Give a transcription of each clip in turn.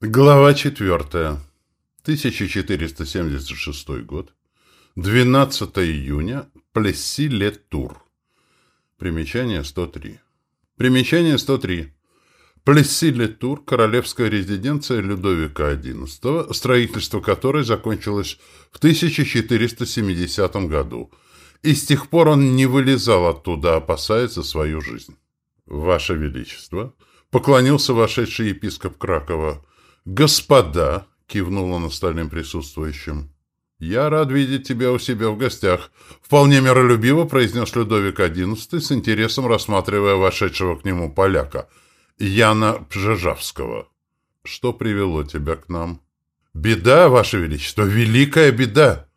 Глава 4. 1476 год. 12 июня. Плесси-ле-Тур. Примечание 103. Примечание 103. Плесси-ле-Тур – королевская резиденция Людовика XI, строительство которой закончилось в 1470 году, и с тех пор он не вылезал оттуда, опасаясь за свою жизнь. «Ваше Величество!» – поклонился вошедший епископ Кракова – «Господа!» — кивнул он остальным присутствующим. «Я рад видеть тебя у себя в гостях», — вполне миролюбиво произнес Людовик XI, с интересом рассматривая вошедшего к нему поляка, Яна Пжежавского. «Что привело тебя к нам?» «Беда, Ваше Величество, великая беда!»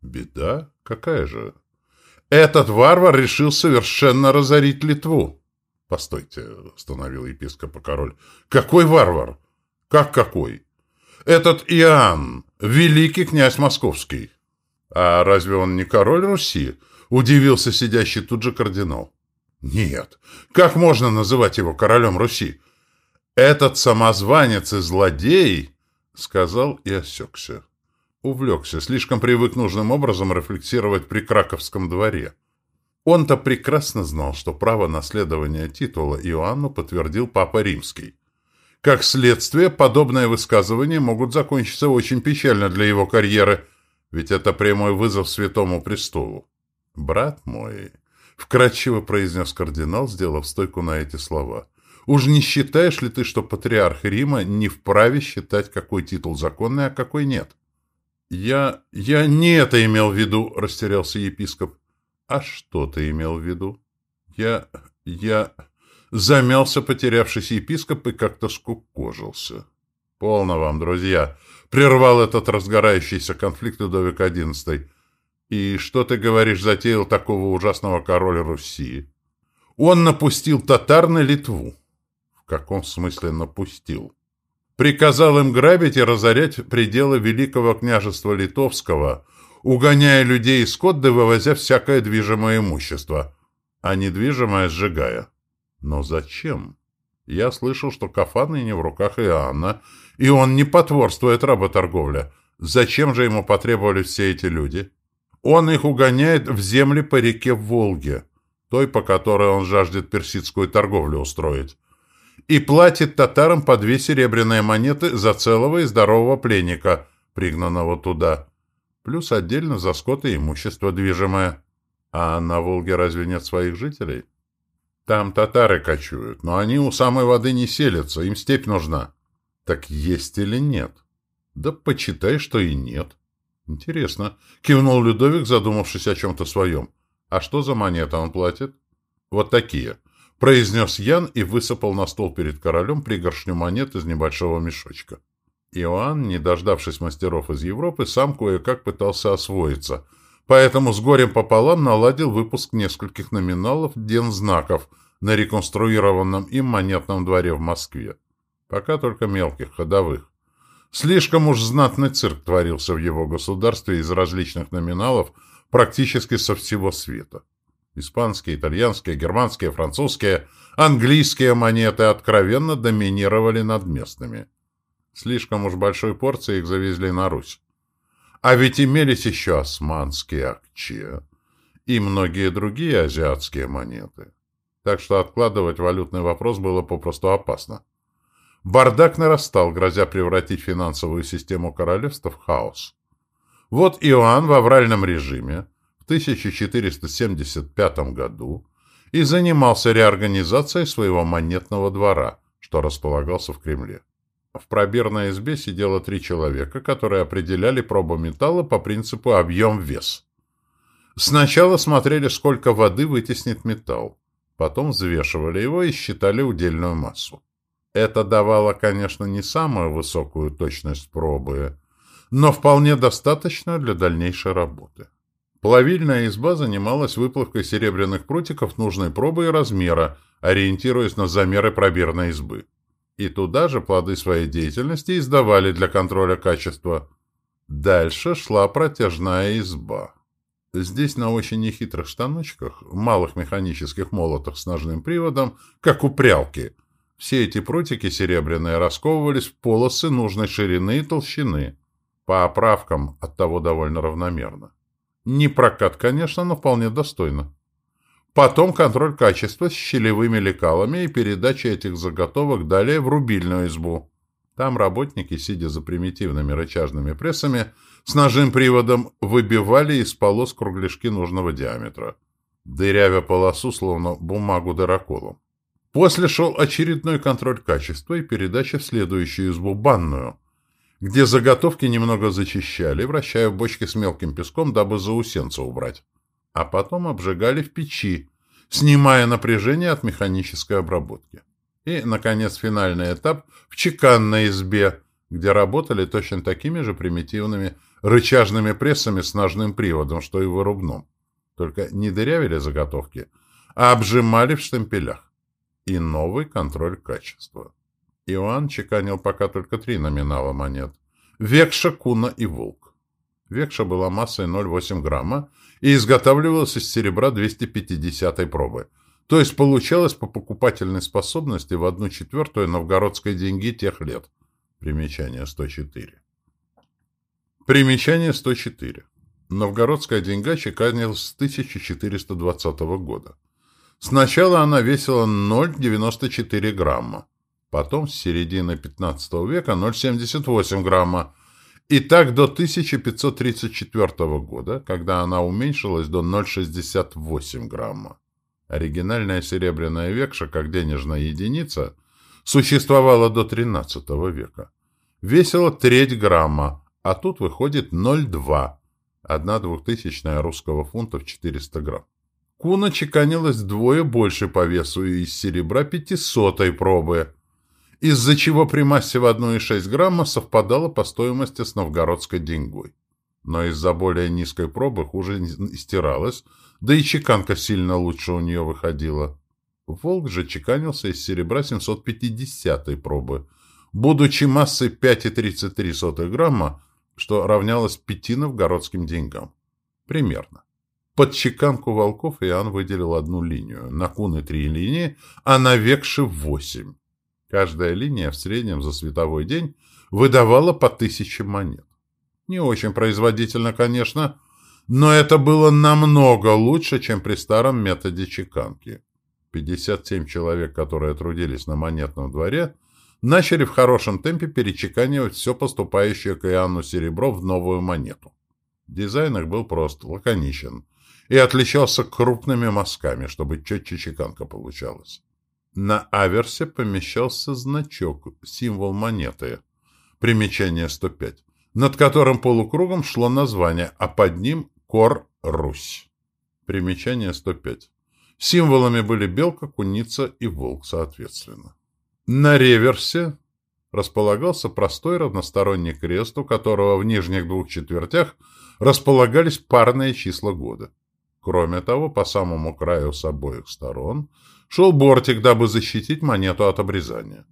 «Беда? Какая же?» «Этот варвар решил совершенно разорить Литву!» «Постойте», — остановил епископа король. «Какой варвар?» Как какой? Этот Иоанн, великий князь московский. А разве он не король Руси? Удивился сидящий тут же кардинал. Нет. Как можно называть его королем Руси? Этот самозванец и злодей, сказал и осекся. Увлекся, слишком привык нужным образом рефлексировать при Краковском дворе. Он-то прекрасно знал, что право наследования титула Иоанну подтвердил Папа Римский. Как следствие, подобные высказывания могут закончиться очень печально для его карьеры, ведь это прямой вызов Святому Престолу. «Брат мой», — вкратчиво произнес кардинал, сделав стойку на эти слова, «уж не считаешь ли ты, что патриарх Рима не вправе считать, какой титул законный, а какой нет?» «Я... я не это имел в виду», — растерялся епископ. «А что ты имел в виду?» «Я... я...» Замялся потерявшийся епископ и как-то скукожился. «Полно вам, друзья!» — прервал этот разгорающийся конфликт Людовик XI. «И что ты, говоришь, затеял такого ужасного короля Руси?» «Он напустил татар на Литву». «В каком смысле напустил?» «Приказал им грабить и разорять пределы Великого княжества Литовского», угоняя людей из скот да вывозя всякое движимое имущество, а недвижимое сжигая. Но зачем? Я слышал, что кафаны не в руках Иоанна, и он не потворствует работорговле. Зачем же ему потребовались все эти люди? Он их угоняет в земли по реке Волге, той, по которой он жаждет персидскую торговлю устроить, и платит татарам по две серебряные монеты за целого и здорового пленника, пригнанного туда, плюс отдельно за скот и имущество движимое. А на Волге разве нет своих жителей? Там татары кочуют, но они у самой воды не селятся, им степь нужна. Так есть или нет? Да почитай, что и нет. Интересно. Кивнул Людовик, задумавшись о чем-то своем. А что за монета он платит? Вот такие. Произнес Ян и высыпал на стол перед королем пригоршню монет из небольшого мешочка. Иоанн, не дождавшись мастеров из Европы, сам кое-как пытался освоиться — поэтому с горем пополам наладил выпуск нескольких номиналов дензнаков на реконструированном им монетном дворе в Москве. Пока только мелких, ходовых. Слишком уж знатный цирк творился в его государстве из различных номиналов практически со всего света. Испанские, итальянские, германские, французские, английские монеты откровенно доминировали над местными. Слишком уж большой порции их завезли на Русь. А ведь имелись еще османские акче и многие другие азиатские монеты. Так что откладывать валютный вопрос было попросту опасно. Бардак нарастал, грозя превратить финансовую систему королевства в хаос. Вот Иоанн в авральном режиме в 1475 году и занимался реорганизацией своего монетного двора, что располагался в Кремле. В пробирной избе сидело три человека, которые определяли пробу металла по принципу объем-вес. Сначала смотрели, сколько воды вытеснит металл. Потом взвешивали его и считали удельную массу. Это давало, конечно, не самую высокую точность пробы, но вполне достаточно для дальнейшей работы. Плавильная изба занималась выплавкой серебряных прутиков нужной пробы и размера, ориентируясь на замеры пробирной избы и туда же плоды своей деятельности издавали для контроля качества. Дальше шла протяжная изба. Здесь на очень нехитрых станочках, малых механических молотах с ножным приводом, как у прялки, Все эти прутики серебряные расковывались в полосы нужной ширины и толщины. По оправкам от того довольно равномерно. Не прокат, конечно, но вполне достойно. Потом контроль качества с щелевыми лекалами и передача этих заготовок далее в рубильную избу. Там работники, сидя за примитивными рычажными прессами, с ножным приводом выбивали из полос кругляшки нужного диаметра, дырявя полосу, словно бумагу дыроколом. После шел очередной контроль качества и передача в следующую избу банную, где заготовки немного зачищали, вращая в бочке с мелким песком, дабы заусенца убрать. А потом обжигали в печи, снимая напряжение от механической обработки. И, наконец, финальный этап в чеканной избе, где работали точно такими же примитивными рычажными прессами с ножным приводом, что и вырубном. Только не дырявили заготовки, а обжимали в штемпелях и новый контроль качества. Иоанн чеканил пока только три номинала монет. Векша, Куна и Волк. Векша была массой 0,8 грамма и изготавливалась из серебра 250 пробы. То есть получалось по покупательной способности в одну четвертую новгородской деньги тех лет. Примечание 104. Примечание 104. Новгородская деньга чеканилась с 1420 года. Сначала она весила 0,94 грамма, потом с середины 15 века 0,78 грамма, и так до 1534 года, когда она уменьшилась до 0,68 грамма. Оригинальная серебряная векша, как денежная единица, существовала до XIII века. Весила треть грамма, а тут выходит 0,2, одна двухтысячная русского фунта в 400 грамм. Куна чеканилась вдвое больше по весу и из серебра пятисотой пробы, из-за чего при массе в 1,6 грамма совпадала по стоимости с новгородской деньгой. Но из-за более низкой пробы хуже стиралась, да и чеканка сильно лучше у нее выходила. Волк же чеканился из серебра 750 пробы, будучи массой 5,33 грамма, что равнялось пяти новгородским деньгам. Примерно. Под чеканку волков Иоанн выделил одну линию, на куны три линии, а на векши восемь. Каждая линия в среднем за световой день выдавала по тысяче монет. Не очень производительно, конечно, но это было намного лучше, чем при старом методе чеканки. 57 человек, которые трудились на монетном дворе, начали в хорошем темпе перечеканивать все поступающее к Иоанну серебро в новую монету. Дизайн их был прост, лаконичен – и отличался крупными мазками, чтобы четче чеканка получалась. На аверсе помещался значок, символ монеты, примечание 105, над которым полукругом шло название, а под ним Кор Русь. Примечание 105. Символами были белка, куница и волк, соответственно. На реверсе располагался простой равносторонний крест, у которого в нижних двух четвертях располагались парные числа года. Кроме того, по самому краю с обоих сторон шел бортик, дабы защитить монету от обрезания.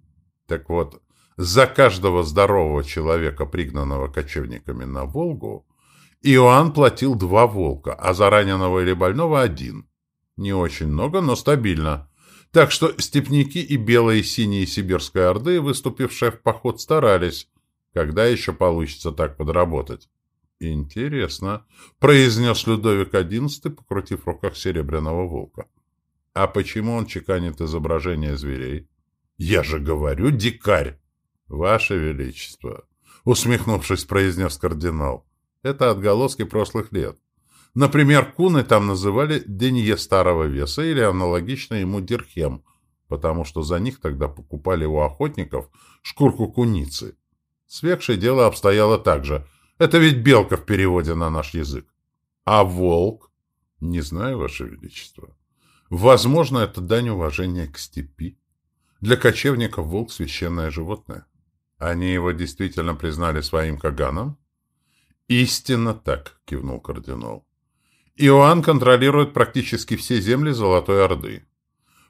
Так вот, за каждого здорового человека, пригнанного кочевниками на Волгу, Иоанн платил два волка, а за раненого или больного один. Не очень много, но стабильно. Так что степняки и белые и синие сибирской орды, выступившие в поход, старались, когда еще получится так подработать. «Интересно», — произнес Людовик XI, покрутив в руках серебряного волка. «А почему он чеканит изображение зверей?» «Я же говорю, дикарь!» «Ваше Величество!» — усмехнувшись, произнес кардинал. «Это отголоски прошлых лет. Например, куны там называли денье старого веса или аналогично ему дирхем, потому что за них тогда покупали у охотников шкурку куницы. Свекшее дело обстояло так же — это ведь белка в переводе на наш язык. А волк? Не знаю, Ваше Величество. Возможно, это дань уважения к степи. Для кочевников волк — священное животное. Они его действительно признали своим каганом? Истинно так, кивнул кардинал. Иоанн контролирует практически все земли Золотой Орды.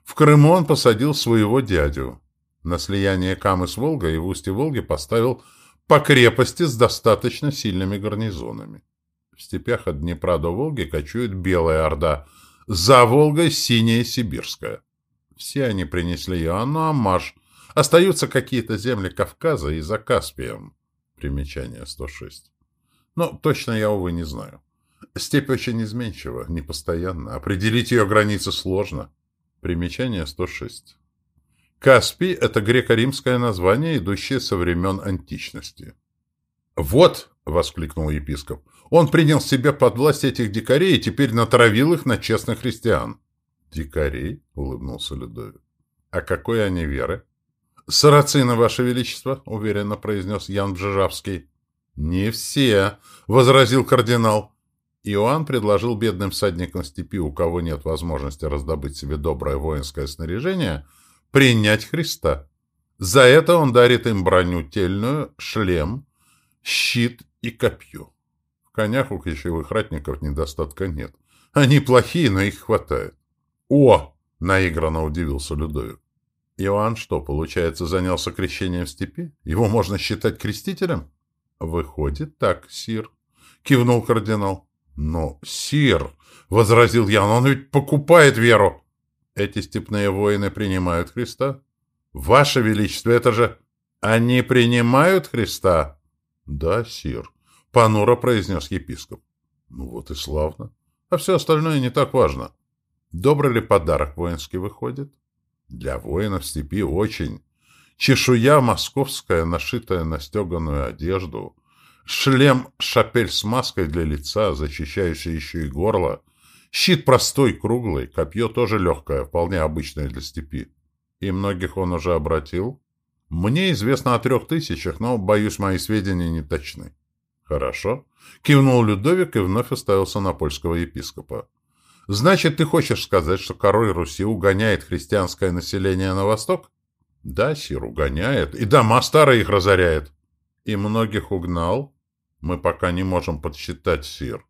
В Крыму он посадил своего дядю. На слияние Камы с Волгой и в устье Волги поставил по крепости с достаточно сильными гарнизонами. В степях от Днепра до Волги кочует Белая Орда, за Волгой — Синяя Сибирская. Все они принесли Иоанну Амаш, Остаются какие-то земли Кавказа и за Каспием. Примечание 106. Но точно я, увы, не знаю. Степь очень изменчива, непостоянна. Определить ее границы сложно. Примечание 106. Каспий – это греко-римское название, идущее со времен античности. «Вот!» – воскликнул епископ. «Он принял себе под власть этих дикарей и теперь натравил их на честных христиан». «Дикарей?» – улыбнулся Людовик. «А какой они веры?» «Сарацины, Ваше Величество», — уверенно произнес Ян Бжижавский. «Не все», — возразил кардинал. Иоанн предложил бедным всадникам степи, у кого нет возможности раздобыть себе доброе воинское снаряжение, принять Христа. За это он дарит им броню тельную, шлем, щит и копье. Конях у кочевых ратников недостатка нет. Они плохие, но их хватает. «О!» — наигранно удивился Людовик. Иоанн что, получается, занялся крещением в степи? Его можно считать крестителем? Выходит так, сир, кивнул кардинал. Но, сир, возразил Ян, он ведь покупает веру. Эти степные воины принимают Христа? Ваше Величество, это же... Они принимают Христа? Да, сир, понуро произнес епископ. Ну вот и славно. А все остальное не так важно. Добрый ли подарок воинский выходит? Для воинов степи очень. Чешуя московская, нашитая на стеганую одежду, шлем-шапель с маской для лица, защищающий еще и горло, щит простой, круглый, копье тоже легкое, вполне обычное для степи. И многих он уже обратил? Мне известно о трех тысячах, но, боюсь, мои сведения не точны. Хорошо. Кивнул Людовик и вновь оставился на польского епископа. Значит, ты хочешь сказать, что король Руси угоняет христианское население на восток? Да, сир, угоняет. И дома старые их разоряет. И многих угнал? Мы пока не можем подсчитать, сир.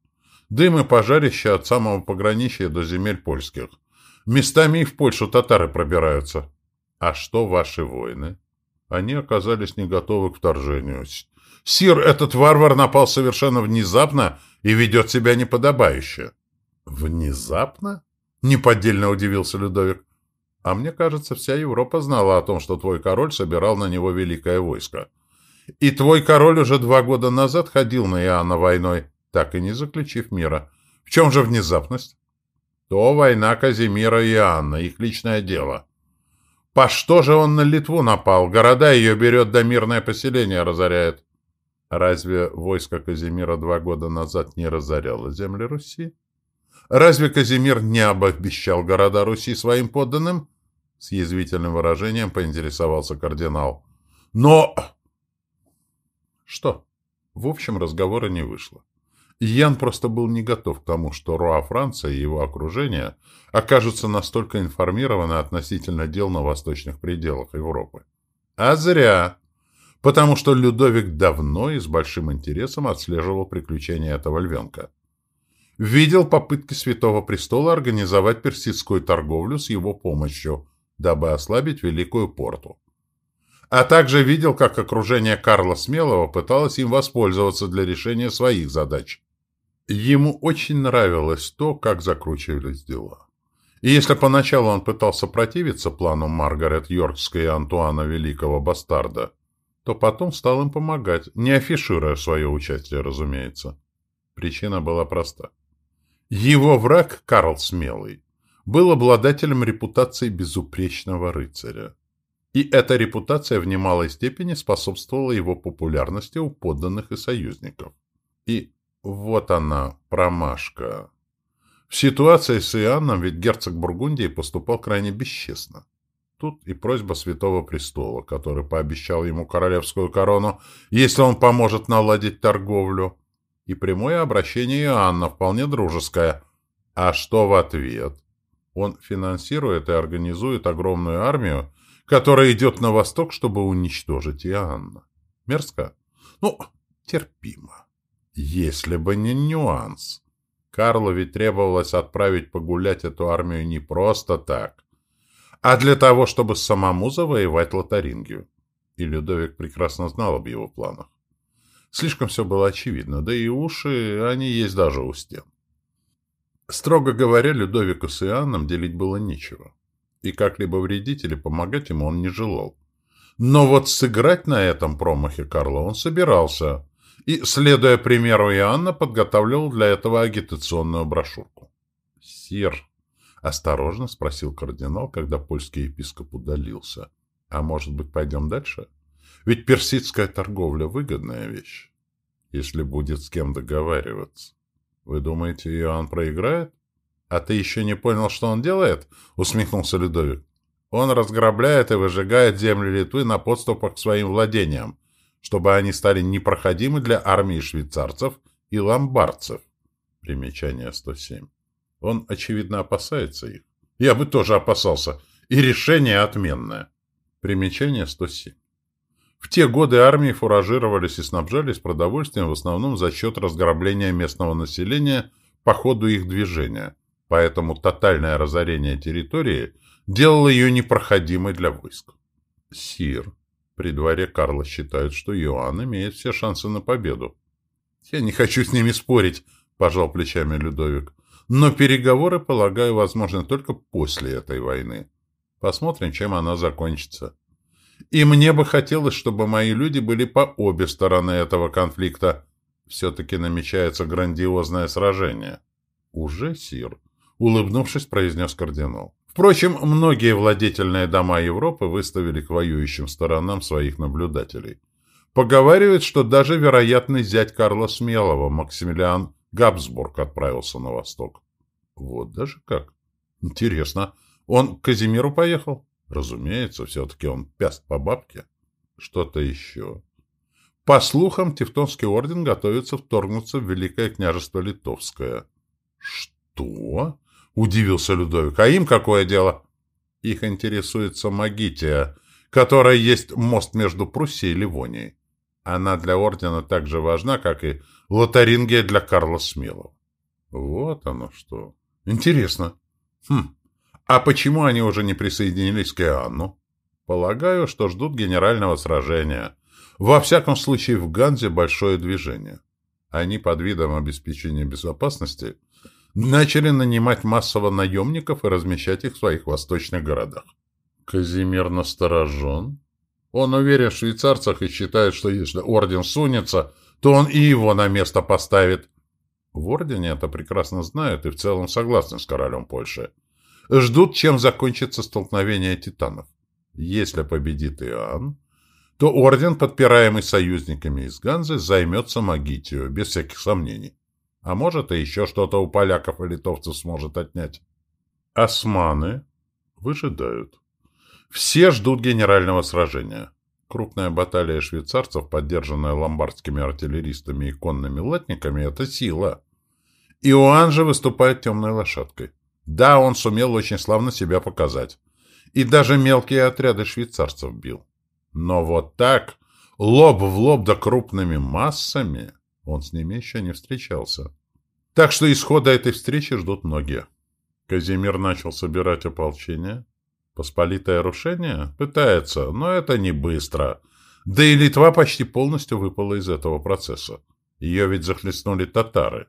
Дым и пожарища от самого пограничья до земель польских. Местами и в Польшу татары пробираются. А что ваши воины? Они оказались не готовы к вторжению. Сир, этот варвар напал совершенно внезапно и ведет себя неподобающе. «Внезапно?» — неподдельно удивился Людовик. «А мне кажется, вся Европа знала о том, что твой король собирал на него великое войско. И твой король уже два года назад ходил на Иоанна войной, так и не заключив мира. В чем же внезапность?» «То война Казимира и Иоанна, их личное дело». «По что же он на Литву напал? Города ее берет, да мирное поселение разоряет». «Разве войско Казимира два года назад не разоряло земли Руси?» Разве Казимир не обещал города Руси своим подданным? С язвительным выражением поинтересовался кардинал. Но... Что? В общем, разговора не вышло. Ян просто был не готов к тому, что Руа Франция и его окружение окажутся настолько информированы относительно дел на восточных пределах Европы. А зря! Потому что Людовик давно и с большим интересом отслеживал приключения этого львенка видел попытки Святого Престола организовать персидскую торговлю с его помощью, дабы ослабить Великую Порту. А также видел, как окружение Карла Смелого пыталось им воспользоваться для решения своих задач. Ему очень нравилось то, как закручивались дела. И если поначалу он пытался противиться плану Маргарет Йоркской и Антуана Великого Бастарда, то потом стал им помогать, не афишируя свое участие, разумеется. Причина была проста. Его враг, Карл Смелый, был обладателем репутации безупречного рыцаря. И эта репутация в немалой степени способствовала его популярности у подданных и союзников. И вот она, промашка. В ситуации с Иоанном ведь герцог Бургундии поступал крайне бесчестно. Тут и просьба Святого Престола, который пообещал ему королевскую корону, если он поможет наладить торговлю и прямое обращение Иоанна, вполне дружеское. А что в ответ? Он финансирует и организует огромную армию, которая идет на восток, чтобы уничтожить Иоанна. Мерзко? Ну, терпимо. Если бы не нюанс. Карлу ведь требовалось отправить погулять эту армию не просто так, а для того, чтобы самому завоевать Лотарингию. И Людовик прекрасно знал об его планах. Слишком все было очевидно, да и уши, они есть даже у стен. Строго говоря, Людовику с Иоанном делить было нечего. И как-либо вредить или помогать ему он не желал. Но вот сыграть на этом промахе Карла он собирался, и, следуя примеру Иоанна, подготавливал для этого агитационную брошюрку. «Сир», — осторожно спросил кардинал, когда польский епископ удалился, «а может быть, пойдем дальше? Ведь персидская торговля — выгодная вещь, если будет с кем договариваться. Вы думаете, Иоанн проиграет?» «А ты еще не понял, что он делает?» — усмехнулся Людовик. Он разграбляет и выжигает земли Литвы на подступах к своим владениям, чтобы они стали непроходимы для армии швейцарцев и ломбардцев. Примечание 107. Он, очевидно, опасается их. Я бы тоже опасался. И решение отменное. Примечание 107. В те годы армии фуражировались и снабжались продовольствием в основном за счет разграбления местного населения по ходу их движения. Поэтому тотальное разорение территории – делало ее непроходимой для войск. Сир, при дворе Карла считают, что Иоанн имеет все шансы на победу. Я не хочу с ними спорить, пожал плечами Людовик. Но переговоры, полагаю, возможны только после этой войны. Посмотрим, чем она закончится. И мне бы хотелось, чтобы мои люди были по обе стороны этого конфликта. Все-таки намечается грандиозное сражение. Уже, Сир, улыбнувшись, произнес кардинал. Впрочем, многие владетельные дома Европы выставили к воюющим сторонам своих наблюдателей. Поговаривают, что даже вероятный зять Карла Смелого, Максимилиан Габсбург, отправился на восток. Вот даже как. Интересно. Он к Казимиру поехал? Разумеется, все-таки он пяст по бабке. Что-то еще. По слухам, Тевтонский орден готовится вторгнуться в Великое княжество Литовское. Что? Удивился Людовик. А им какое дело? Их интересует Самогития, которая есть мост между Пруссией и Ливонией. Она для ордена так же важна, как и Лотарингия для Карла Смелого. Вот оно что. Интересно. Хм. А почему они уже не присоединились к Иоанну? Полагаю, что ждут генерального сражения. Во всяком случае, в Ганзе большое движение. Они под видом обеспечения безопасности начали нанимать массово наемников и размещать их в своих восточных городах. Казимир насторожен. Он уверен в швейцарцах и считает, что если орден сунется, то он и его на место поставит. В ордене это прекрасно знают и в целом согласны с королем Польши. Ждут, чем закончится столкновение титанов. Если победит Иоанн, то орден, подпираемый союзниками из Ганзы, займется Магитию, без всяких сомнений. А может, и еще что-то у поляков и литовцев сможет отнять. Османы выжидают. Все ждут генерального сражения. Крупная баталия швейцарцев, поддержанная ломбардскими артиллеристами и конными латниками, это сила. Иоанн же выступает темной лошадкой. Да, он сумел очень славно себя показать. И даже мелкие отряды швейцарцев бил. Но вот так, лоб в лоб да крупными массами, он с ними еще не встречался. Так что исхода этой встречи ждут многие. Казимир начал собирать ополчение. Посполитое рушение? Пытается, но это не быстро. Да и Литва почти полностью выпала из этого процесса. Ее ведь захлестнули татары.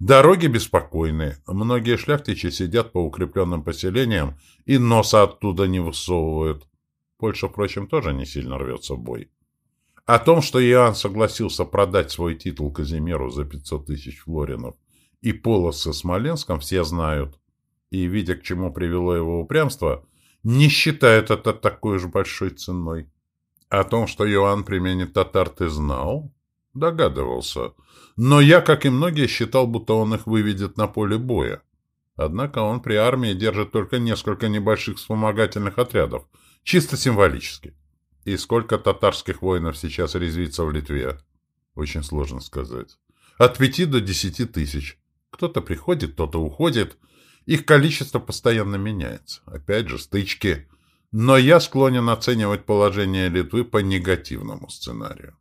Дороги беспокойны, многие шляхтичи сидят по укрепленным поселениям и носа оттуда не высовывают. Польша, впрочем, тоже не сильно рвется в бой. О том, что Иоанн согласился продать свой титул Казимиру за 500 тысяч флоринов и полос со Смоленском, все знают. И, видя, к чему привело его упрямство, не считают это такой уж большой ценой. О том, что Иоанн применит татар, ты знал? Догадывался. Но я, как и многие, считал, будто он их выведет на поле боя. Однако он при армии держит только несколько небольших вспомогательных отрядов, чисто символически. И сколько татарских воинов сейчас резвится в Литве? Очень сложно сказать. От пяти до десяти тысяч. Кто-то приходит, кто-то уходит. Их количество постоянно меняется. Опять же, стычки. Но я склонен оценивать положение Литвы по негативному сценарию.